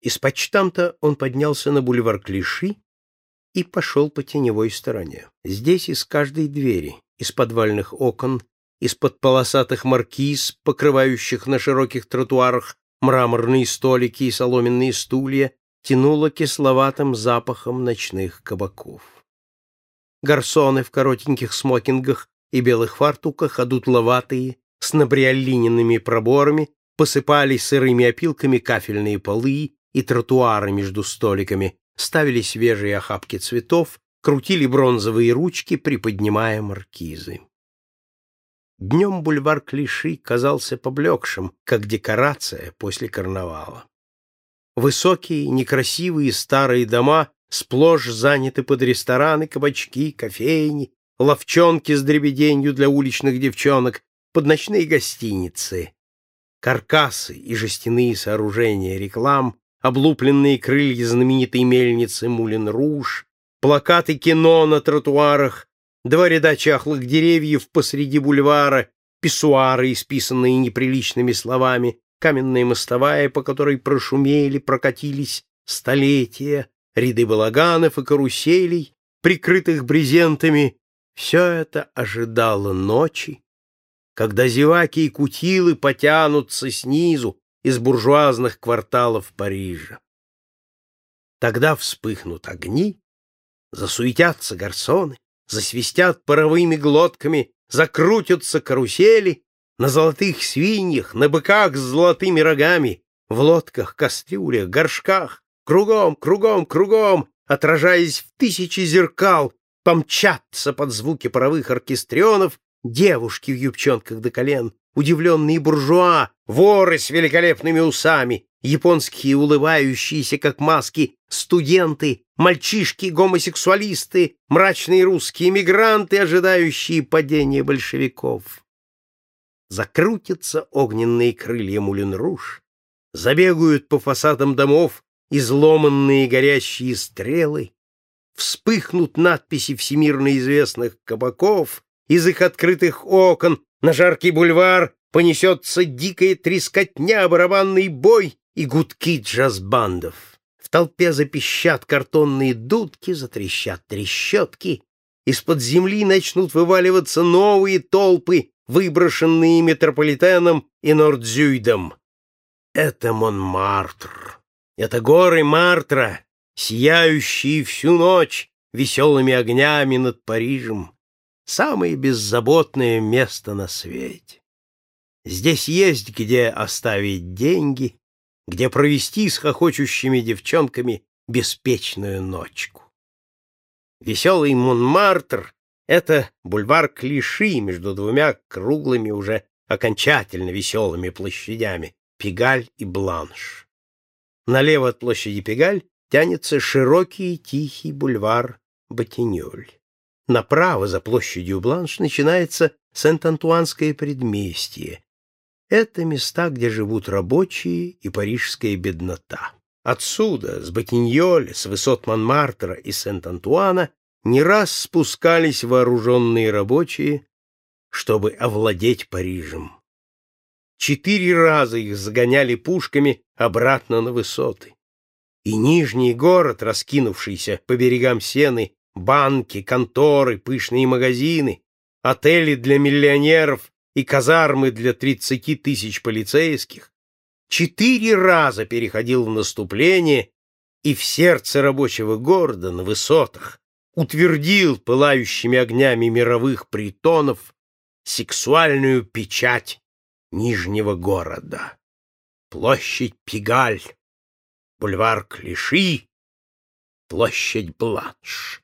Из почтамта он поднялся на бульвар Клиши и пошел по теневой стороне. Здесь из каждой двери, из подвальных окон, из-под полосатых маркиз, покрывающих на широких тротуарах мраморные столики и соломенные стулья, тянуло кисловатым запахом ночных кабаков. Гарсоны в коротеньких смокингах и белых фартуках, одутловатые, с набриолиненными проборами, посыпали сырыми опилками кафельные полы и тротуары между столиками, ставили свежие охапки цветов, крутили бронзовые ручки, приподнимая маркизы. Днем бульвар Клиши казался поблекшим, как декорация после карнавала. Высокие, некрасивые старые дома сплошь заняты под рестораны, кабачки, кофейни, ловчонки с дребеденью для уличных девчонок, под ночные гостиницы. Каркасы и жестяные сооружения реклам, облупленные крылья знаменитой мельницы Мулин-Руж, плакаты кино на тротуарах, два ряда чахлых деревьев посреди бульвара, писсуары, исписанные неприличными словами, каменная мостовая, по которой прошумели, прокатились столетия, ряды балаганов и каруселей, прикрытых брезентами, все это ожидало ночи, когда зеваки и кутилы потянутся снизу из буржуазных кварталов Парижа. Тогда вспыхнут огни, засуетятся гарсоны, засвистят паровыми глотками, закрутятся карусели, на золотых свиньях, на быках с золотыми рогами, в лодках, кастрюлях, горшках, кругом, кругом, кругом, отражаясь в тысячи зеркал, помчатся под звуки паровых оркестрионов девушки в юбчонках до колен, удивленные буржуа, воры с великолепными усами, японские улыбающиеся, как маски, студенты, мальчишки-гомосексуалисты, мрачные русские мигранты, ожидающие падения большевиков. Закрутятся огненные крылья Мулен-Руж, забегают по фасадам домов изломанные горящие стрелы, вспыхнут надписи всемирно известных кабаков, из их открытых окон на жаркий бульвар понесется дикая трескотня, барабанный бой и гудки джаз-бандов. В толпе запищат картонные дудки, затрещат трещотки. Из-под земли начнут вываливаться новые толпы, выброшенные метрополитеном и Нордзюйдом. Это Монмартр. Это горы Мартра, сияющие всю ночь веселыми огнями над Парижем самое беззаботное место на свете. Здесь есть где оставить деньги, где провести с хохочущими девчонками беспечную ночку. Веселый Монмартр — это бульвар Клиши между двумя круглыми уже окончательно веселыми площадями — Пегаль и Бланш. Налево от площади Пегаль тянется широкий тихий бульвар Ботинёль. Направо, за площадью Бланш, начинается Сент-Антуанское предместье. Это места, где живут рабочие и парижская беднота. Отсюда, с Ботиньоля, с высот Монмартра и Сент-Антуана, не раз спускались вооруженные рабочие, чтобы овладеть Парижем. Четыре раза их загоняли пушками обратно на высоты. И Нижний город, раскинувшийся по берегам Сены банки, конторы, пышные магазины, отели для миллионеров и казармы для 30 тысяч полицейских, четыре раза переходил в наступление и в сердце рабочего города на высотах утвердил пылающими огнями мировых притонов сексуальную печать Нижнего города. Площадь Пигаль, бульвар Клиши, площадь Бланш.